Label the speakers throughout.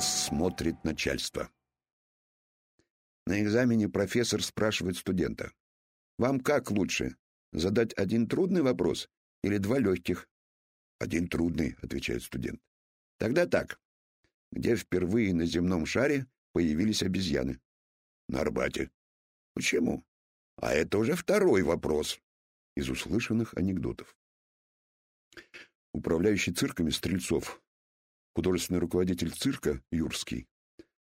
Speaker 1: нас смотрит начальство. На экзамене профессор спрашивает студента. «Вам как лучше, задать один трудный вопрос или два легких?» «Один трудный», — отвечает студент. «Тогда так. Где впервые на земном шаре появились обезьяны?» «На Арбате». «Почему?» «А это уже второй вопрос» из услышанных анекдотов. Управляющий цирками Стрельцов, художественный руководитель цирка Юрский,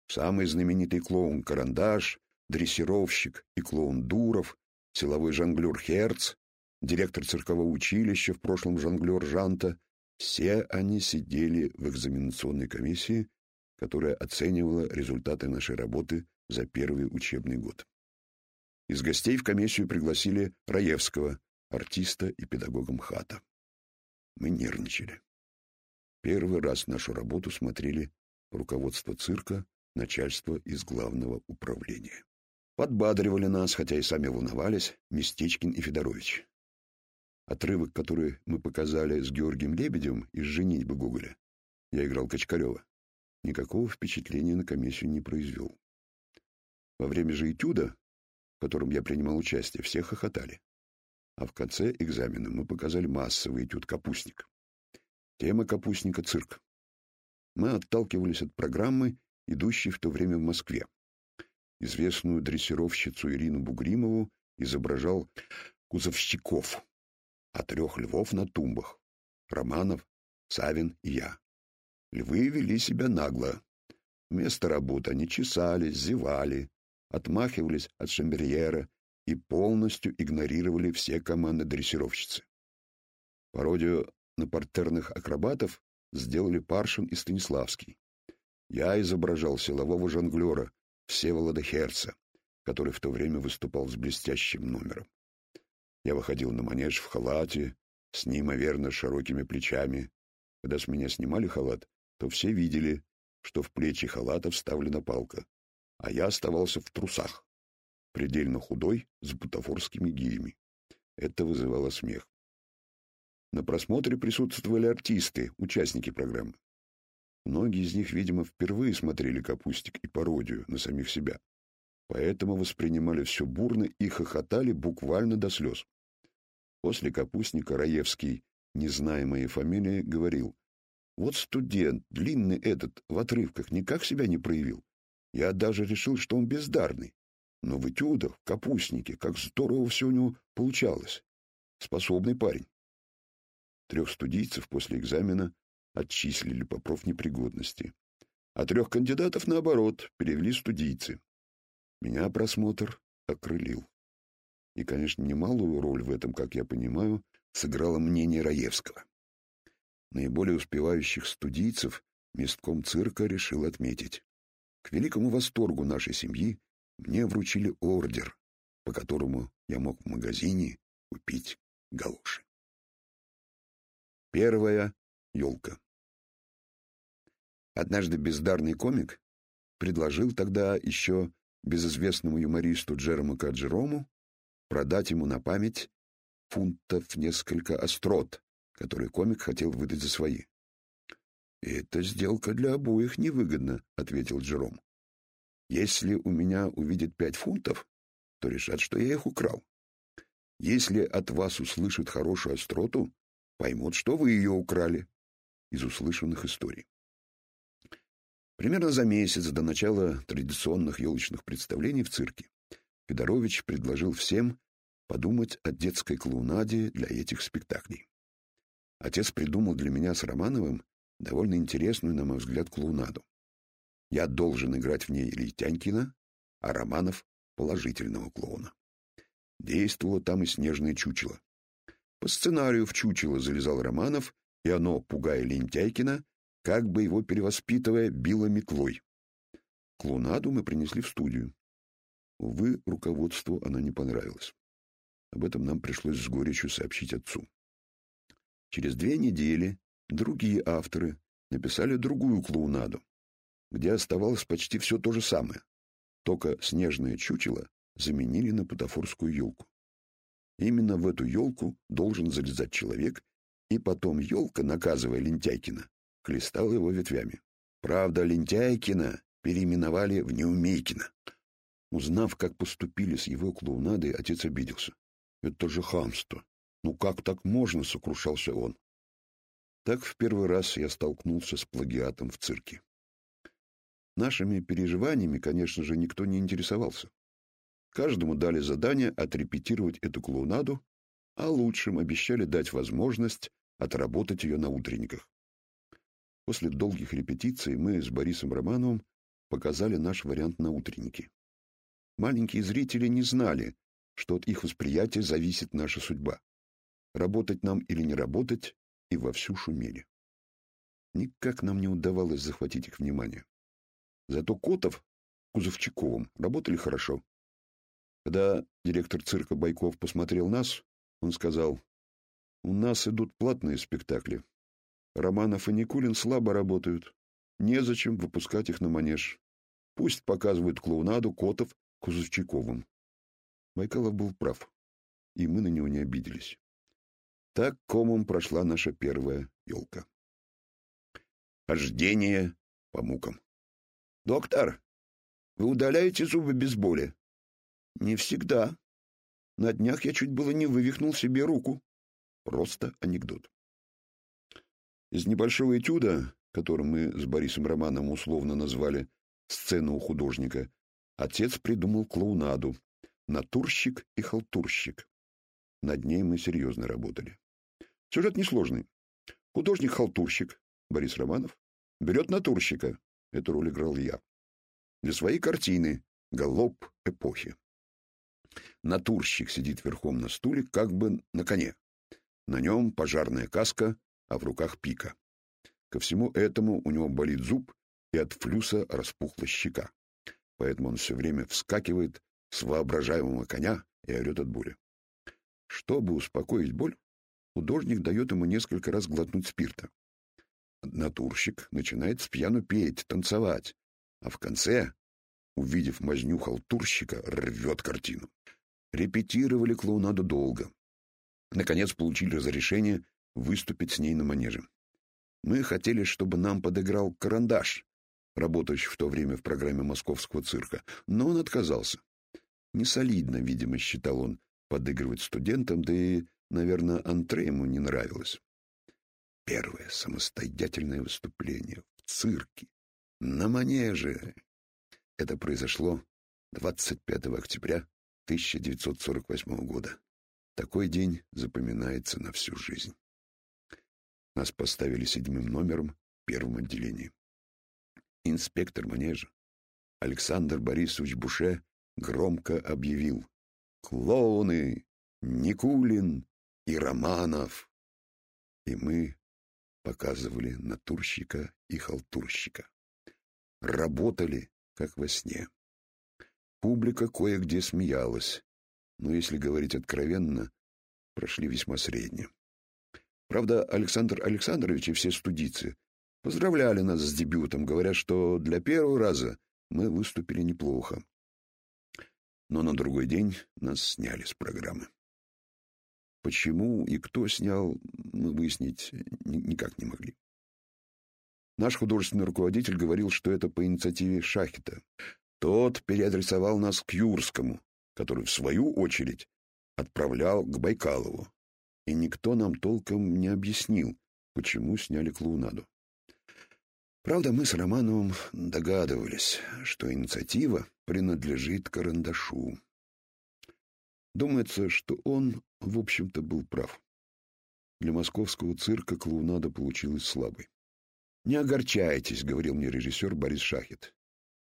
Speaker 1: самый знаменитый клоун Карандаш, дрессировщик и клоун Дуров, силовой жонглер Херц, директор циркового училища, в прошлом жонглер Жанта, все они сидели в экзаменационной комиссии, которая оценивала результаты нашей работы за первый учебный год. Из гостей в комиссию пригласили Раевского, артиста и педагога МХАТа. Мы нервничали. Первый раз нашу работу смотрели руководство цирка, начальство из главного управления. Подбадривали нас, хотя и сами волновались, Местечкин и Федорович. Отрывок, который мы показали с Георгием Лебедем из «Женитьбы Гоголя», я играл Качкарева, никакого впечатления на комиссию не произвел. Во время же этюда, в котором я принимал участие, все хохотали. А в конце экзамена мы показали массовый этюд «Капустник». Тема «Капустника» — цирк. Мы отталкивались от программы, идущей в то время в Москве. Известную дрессировщицу Ирину Бугримову изображал Кузовщиков, а трех львов на тумбах — Романов, Савин и я. Львы вели себя нагло. Вместо работы они чесались, зевали, отмахивались от шамберьера и полностью игнорировали все команды дрессировщицы. Пародию на партерных акробатов сделали Паршин и Станиславский. Я изображал силового жонглера Всеволода Херца, который в то время выступал с блестящим номером. Я выходил на манеж в халате, с неимоверно широкими плечами. Когда с меня снимали халат, то все видели, что в плечи халата вставлена палка, а я оставался в трусах, предельно худой, с бутафорскими гирями. Это вызывало смех. На просмотре присутствовали артисты, участники программы. Многие из них, видимо, впервые смотрели «Капустик» и пародию на самих себя. Поэтому воспринимали все бурно и хохотали буквально до слез. После «Капустника» Раевский, не зная моей фамилии, говорил, «Вот студент, длинный этот, в отрывках никак себя не проявил. Я даже решил, что он бездарный. Но в этюдах, в «Капустнике», как здорово все у него получалось. Способный парень. Трех студийцев после экзамена отчислили по профнепригодности, а трех кандидатов, наоборот, перевели студийцы. Меня просмотр окрылил. И, конечно, немалую роль в этом, как я понимаю, сыграло мнение Раевского. Наиболее успевающих студийцев местком цирка решил отметить. К великому восторгу нашей семьи мне вручили ордер, по которому я мог в магазине купить галоши. Первая елка. Однажды бездарный комик предложил тогда еще безызвестному юмористу Джерому Каджерому продать ему на память фунтов несколько острот, которые комик хотел выдать за свои. «Эта сделка для обоих невыгодна», — ответил Джером. «Если у меня увидят пять фунтов, то решат, что я их украл. Если от вас услышат хорошую остроту, поймут, что вы ее украли из услышанных историй. Примерно за месяц до начала традиционных елочных представлений в цирке Федорович предложил всем подумать о детской клоунаде для этих спектаклей. Отец придумал для меня с Романовым довольно интересную, на мой взгляд, клоунаду. Я должен играть в ней Летянькина, а Романов — положительного клоуна. Действовало там и снежное чучело. По сценарию в чучело залезал Романов, и оно, пугая Лентяйкина, как бы его перевоспитывая, било метлой. Клоунаду мы принесли в студию. Увы, руководству она не понравилась. Об этом нам пришлось с горечью сообщить отцу. Через две недели другие авторы написали другую клоунаду, где оставалось почти все то же самое, только снежное чучело заменили на путафорскую елку. Именно в эту елку должен залезать человек, и потом елка, наказывая Лентяйкина, хлестала его ветвями. Правда, Лентяйкина переименовали в Неумейкина. Узнав, как поступили с его клоунадой, отец обиделся. «Это же хамство! Ну как так можно?» — сокрушался он. Так в первый раз я столкнулся с плагиатом в цирке. Нашими переживаниями, конечно же, никто не интересовался. Каждому дали задание отрепетировать эту клоунаду, а лучшим обещали дать возможность отработать ее на утренниках. После долгих репетиций мы с Борисом Романовым показали наш вариант на утреннике. Маленькие зрители не знали, что от их восприятия зависит наша судьба. Работать нам или не работать, и вовсю шумели. Никак нам не удавалось захватить их внимание. Зато Котов Кузовчаковым работали хорошо. Когда директор цирка Байков посмотрел нас, он сказал, «У нас идут платные спектакли. Романов и Никулин слабо работают. Незачем выпускать их на манеж. Пусть показывают клоунаду Котов Кузовчаковым». Байкалов был прав, и мы на него не обиделись. Так комом прошла наша первая елка. Хождение по мукам. «Доктор, вы удаляете зубы без боли?» «Не всегда. На днях я чуть было не вывихнул себе руку». Просто анекдот. Из небольшого этюда, которым мы с Борисом Романом условно назвали «Сцена у художника», отец придумал клоунаду «Натурщик и халтурщик». Над ней мы серьезно работали. Сюжет несложный. Художник-халтурщик Борис Романов берет натурщика. Эту роль играл я. Для своей картины «Галоп эпохи». Натурщик сидит верхом на стуле, как бы на коне. На нем пожарная каска, а в руках пика. Ко всему этому у него болит зуб, и от флюса распухла щека. Поэтому он все время вскакивает с воображаемого коня и орет от боли. Чтобы успокоить боль, Художник дает ему несколько раз глотнуть спирта. Натурщик начинает с пьяну петь, танцевать, а в конце, увидев мазню халтурщика, рвет картину. Репетировали клоунаду долго. Наконец получили разрешение выступить с ней на манеже. Мы хотели, чтобы нам подыграл карандаш, работающий в то время в программе московского цирка, но он отказался. Несолидно, видимо, считал он подыгрывать студентам, да и Наверное, антре ему не нравилось. Первое самостоятельное выступление в цирке, на манеже. Это произошло 25 октября 1948 года. Такой день запоминается на всю жизнь. Нас поставили седьмым номером в первом отделении. Инспектор манежа Александр Борисович Буше громко объявил «Клоуны! Никулин! и Романов. И мы показывали натурщика и халтурщика. Работали, как во сне. Публика кое-где смеялась, но, если говорить откровенно, прошли весьма средне. Правда, Александр Александрович и все студицы поздравляли нас с дебютом, говоря, что для первого раза мы выступили неплохо. Но на другой день нас сняли с программы. Почему и кто снял, мы выяснить никак не могли. Наш художественный руководитель говорил, что это по инициативе Шахита. Тот переадресовал нас к Юрскому, который, в свою очередь, отправлял к Байкалову. И никто нам толком не объяснил, почему сняли клоунаду. Правда, мы с Романовым догадывались, что инициатива принадлежит Карандашу. Думается, что он, в общем-то, был прав. Для московского цирка клоунада получилась слабой. «Не огорчайтесь», — говорил мне режиссер Борис Шахет.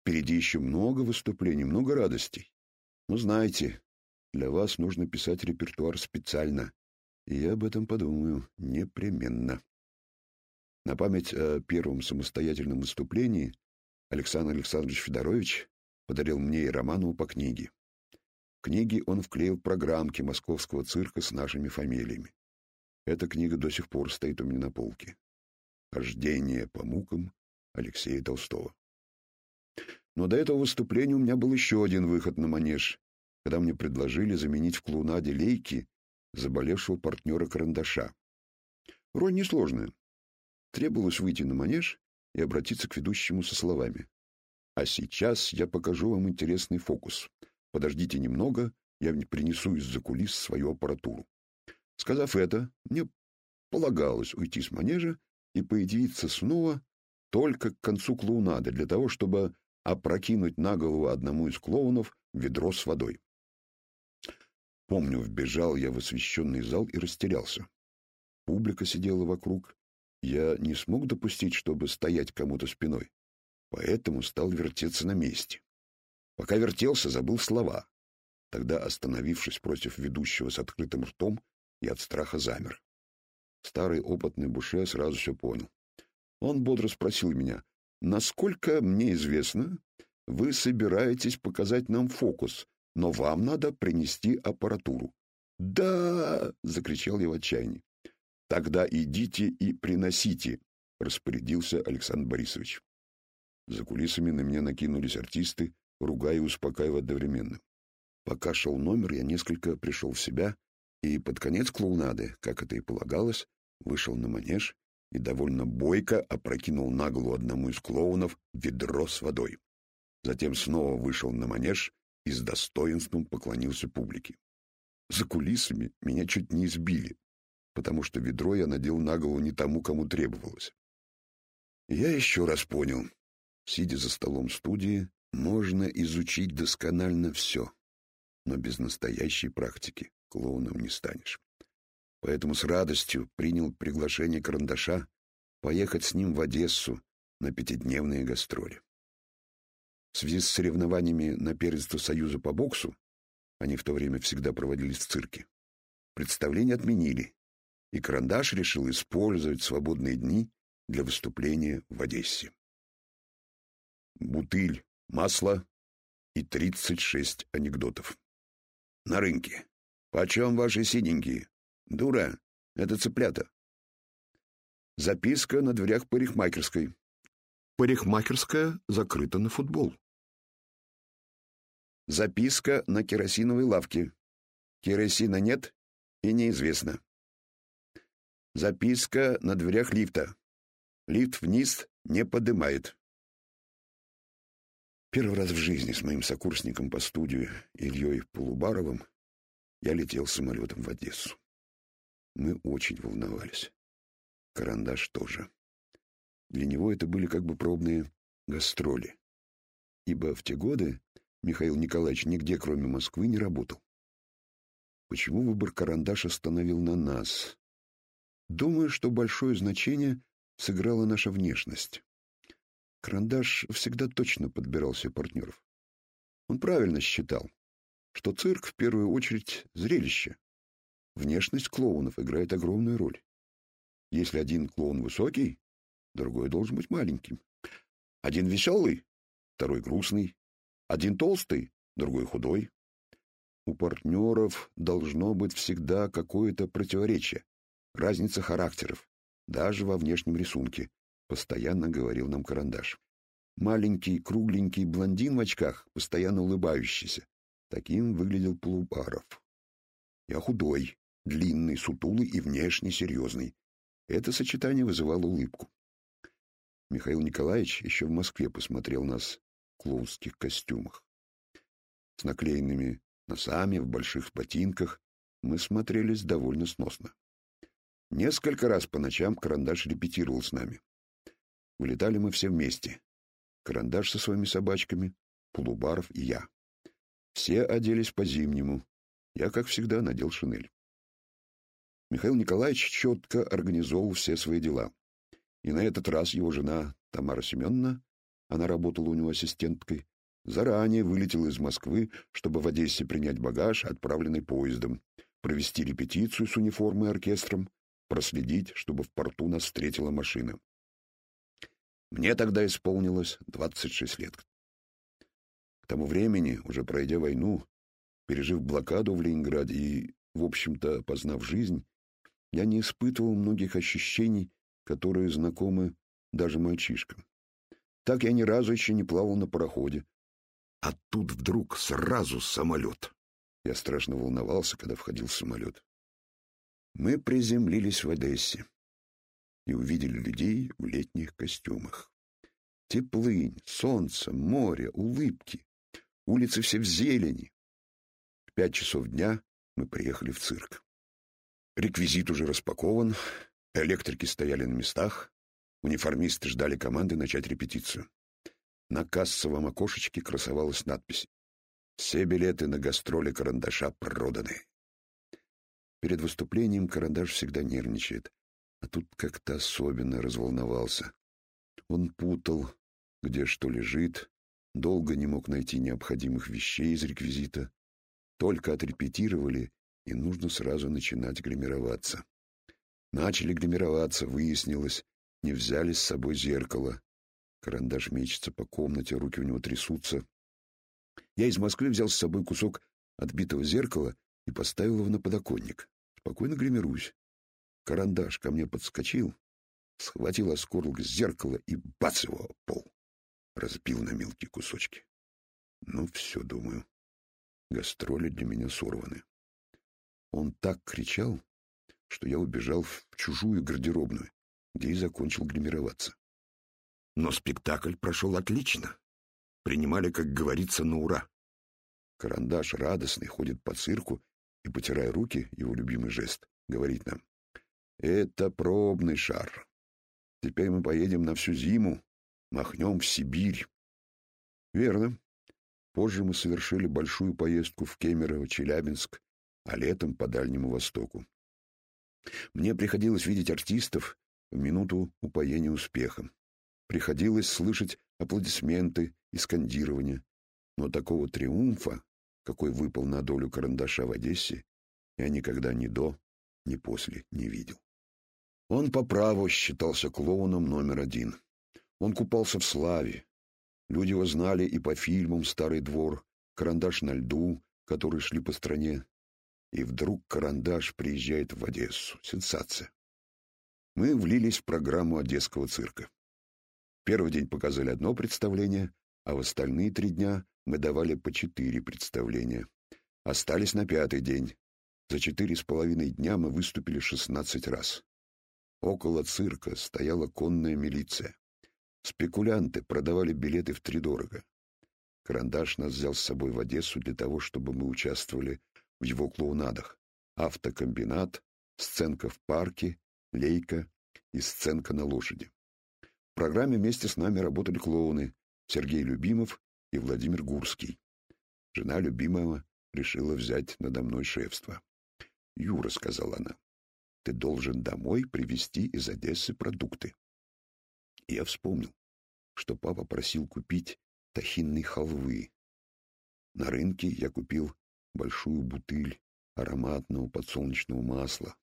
Speaker 1: «Впереди еще много выступлений, много радостей. Но знаете, для вас нужно писать репертуар специально, и я об этом подумаю непременно». На память о первом самостоятельном выступлении Александр Александрович Федорович подарил мне и Романову по книге. В книге он вклеил программки московского цирка с нашими фамилиями. Эта книга до сих пор стоит у меня на полке. «Хождение по мукам» Алексея Толстого. Но до этого выступления у меня был еще один выход на манеж, когда мне предложили заменить в клоунаде Лейки заболевшего партнера Карандаша. Роль несложная. Требовалось выйти на манеж и обратиться к ведущему со словами. «А сейчас я покажу вам интересный фокус. Подождите немного, я принесу из-за кулис свою аппаратуру». Сказав это, мне полагалось уйти с манежа и появиться снова только к концу клоунады для того, чтобы опрокинуть на голову одному из клоунов ведро с водой. Помню, вбежал я в освещенный зал и растерялся. Публика сидела вокруг. Я не смог допустить, чтобы стоять кому-то спиной, поэтому стал вертеться на месте. Пока вертелся, забыл слова. Тогда, остановившись против ведущего с открытым ртом, я от страха замер. Старый опытный Буше сразу все понял. Он бодро спросил меня, «Насколько мне известно, вы собираетесь показать нам фокус, но вам надо принести аппаратуру». «Да!» — закричал я в отчаянии. «Тогда идите и приносите», — распорядился Александр Борисович. За кулисами на меня накинулись артисты, ругая и успокаивая одновременно. Пока шел номер, я несколько пришел в себя и под конец клоунады, как это и полагалось, вышел на манеж и довольно бойко опрокинул на одному из клоунов ведро с водой. Затем снова вышел на манеж и с достоинством поклонился публике. За кулисами меня чуть не избили, потому что ведро я надел на голову не тому, кому требовалось. я еще раз понял, сидя за столом студии, можно изучить досконально все, но без настоящей практики клоуном не станешь. Поэтому с радостью принял приглашение Карандаша поехать с ним в Одессу на пятидневные гастроли. В связи с соревнованиями на первенство Союза по боксу, они в то время всегда проводились в цирке, представление отменили, и Карандаш решил использовать свободные дни для выступления в Одессе. Бутыль масла и 36 анекдотов. На рынке. Почем ваши синенькие? Дура, это цыплята. Записка на дверях парикмахерской. Парикмахерская закрыта на футбол. Записка на керосиновой лавке. Керосина нет и неизвестно. Записка на дверях лифта. Лифт вниз не подымает. Первый раз в жизни с моим сокурсником по студию Ильей Полубаровым я летел самолетом в Одессу. Мы очень волновались. Карандаш тоже. Для него это были как бы пробные гастроли. Ибо в те годы Михаил Николаевич нигде, кроме Москвы, не работал. Почему выбор карандаша остановил на нас? Думаю, что большое значение сыграла наша внешность. Карандаш всегда точно подбирал себе партнеров. Он правильно считал, что цирк в первую очередь зрелище. Внешность клоунов играет огромную роль. Если один клоун высокий, другой должен быть маленьким. Один веселый, второй грустный. Один толстый, другой худой. У партнеров должно быть всегда какое-то противоречие. Разница характеров, даже во внешнем рисунке, постоянно говорил нам карандаш. Маленький, кругленький блондин в очках, постоянно улыбающийся. Таким выглядел Полупаров. Я худой, длинный, сутулый и внешне серьезный. Это сочетание вызывало улыбку. Михаил Николаевич еще в Москве посмотрел нас в клоунских костюмах. С наклеенными носами, в больших ботинках мы смотрелись довольно сносно. Несколько раз по ночам Карандаш репетировал с нами. Вылетали мы все вместе. Карандаш со своими собачками, Полубаров и я. Все оделись по-зимнему. Я, как всегда, надел шинель. Михаил Николаевич четко организовал все свои дела. И на этот раз его жена Тамара Семеновна, она работала у него ассистенткой, заранее вылетела из Москвы, чтобы в Одессе принять багаж, отправленный поездом, провести репетицию с униформой и оркестром, проследить, чтобы в порту нас встретила машина. Мне тогда исполнилось 26 лет. К тому времени, уже пройдя войну, пережив блокаду в Ленинграде и, в общем-то, познав жизнь, я не испытывал многих ощущений, которые знакомы даже мальчишкам. Так я ни разу еще не плавал на пароходе. А тут вдруг сразу самолет. Я страшно волновался, когда входил в самолет. Мы приземлились в Одессе и увидели людей в летних костюмах. Теплынь, солнце, море, улыбки. Улицы все в зелени. В пять часов дня мы приехали в цирк. Реквизит уже распакован, электрики стояли на местах, униформисты ждали команды начать репетицию. На кассовом окошечке красовалась надпись «Все билеты на гастроли карандаша проданы». Перед выступлением карандаш всегда нервничает, а тут как-то особенно разволновался. Он путал, где что лежит, долго не мог найти необходимых вещей из реквизита. Только отрепетировали, и нужно сразу начинать гримироваться. Начали гримироваться, выяснилось, не взяли с собой зеркало. Карандаш мечется по комнате, руки у него трясутся. Я из Москвы взял с собой кусок отбитого зеркала и поставил его на подоконник. Спокойно гримируюсь. Карандаш ко мне подскочил, схватил осколок зеркала и бац его пол. Разбил на мелкие кусочки. Ну, все, думаю. Гастроли для меня сорваны. Он так кричал, что я убежал в чужую гардеробную, где и закончил гримироваться. Но спектакль прошел отлично. Принимали, как говорится, на ура. Карандаш радостный ходит по цирку и, потирая руки, его любимый жест, говорит нам, «Это пробный шар. Теперь мы поедем на всю зиму, махнем в Сибирь». Верно. Позже мы совершили большую поездку в Кемерово, Челябинск, а летом по Дальнему Востоку. Мне приходилось видеть артистов в минуту упоения успехом. Приходилось слышать аплодисменты и скандирования. Но такого триумфа, какой выпал на долю карандаша в Одессе, я никогда ни до, ни после не видел. Он по праву считался клоуном номер один. Он купался в славе. Люди его знали и по фильмам «Старый двор», «Карандаш на льду», которые шли по стране. И вдруг «Карандаш» приезжает в Одессу. Сенсация. Мы влились в программу Одесского цирка. Первый день показали одно представление, а в остальные три дня мы давали по четыре представления. Остались на пятый день. За четыре с половиной дня мы выступили шестнадцать раз. Около цирка стояла конная милиция. Спекулянты продавали билеты втридорого. Карандаш нас взял с собой в Одессу для того, чтобы мы участвовали в его клоунадах. Автокомбинат, сценка в парке, лейка и сценка на лошади. В программе вместе с нами работали клоуны Сергей Любимов и Владимир Гурский. Жена любимого решила взять надо мной шефство. «Юра», — сказала она, — «ты должен домой привезти из Одессы продукты». И я вспомнил, что папа просил купить тахинной халвы. На рынке я купил большую бутыль ароматного подсолнечного масла,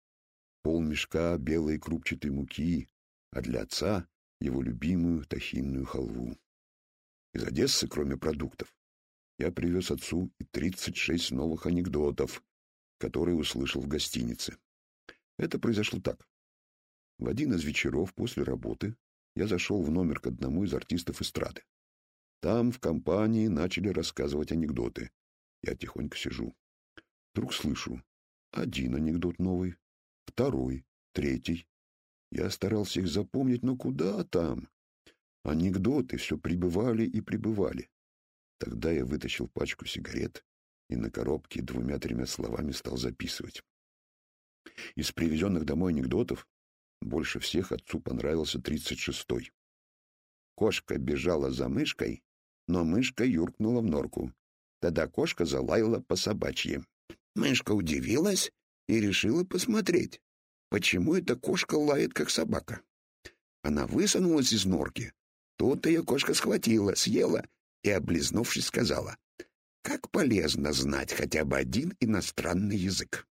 Speaker 1: полмешка белой крупчатой муки, а для отца его любимую тахинную халву. Из Одессы, кроме продуктов, я привез отцу и 36 новых анекдотов, которые услышал в гостинице. Это произошло так. В один из вечеров после работы я зашел в номер к одному из артистов эстрады. Там в компании начали рассказывать анекдоты. Я тихонько сижу. Вдруг слышу. Один анекдот новый, второй, третий. Я старался их запомнить, но куда там? Анекдоты все прибывали и прибывали. Тогда я вытащил пачку сигарет и на коробке двумя-тремя словами стал записывать. Из привезенных домой анекдотов больше всех отцу понравился тридцать шестой. Кошка бежала за мышкой, но мышка юркнула в норку. Тогда кошка залаяла по собачьи. Мышка удивилась и решила посмотреть, почему эта кошка лает, как собака. Она высунулась из норки, Тут ее кошка схватила, съела и, облизнувшись, сказала, «Как полезно знать хотя бы один иностранный язык».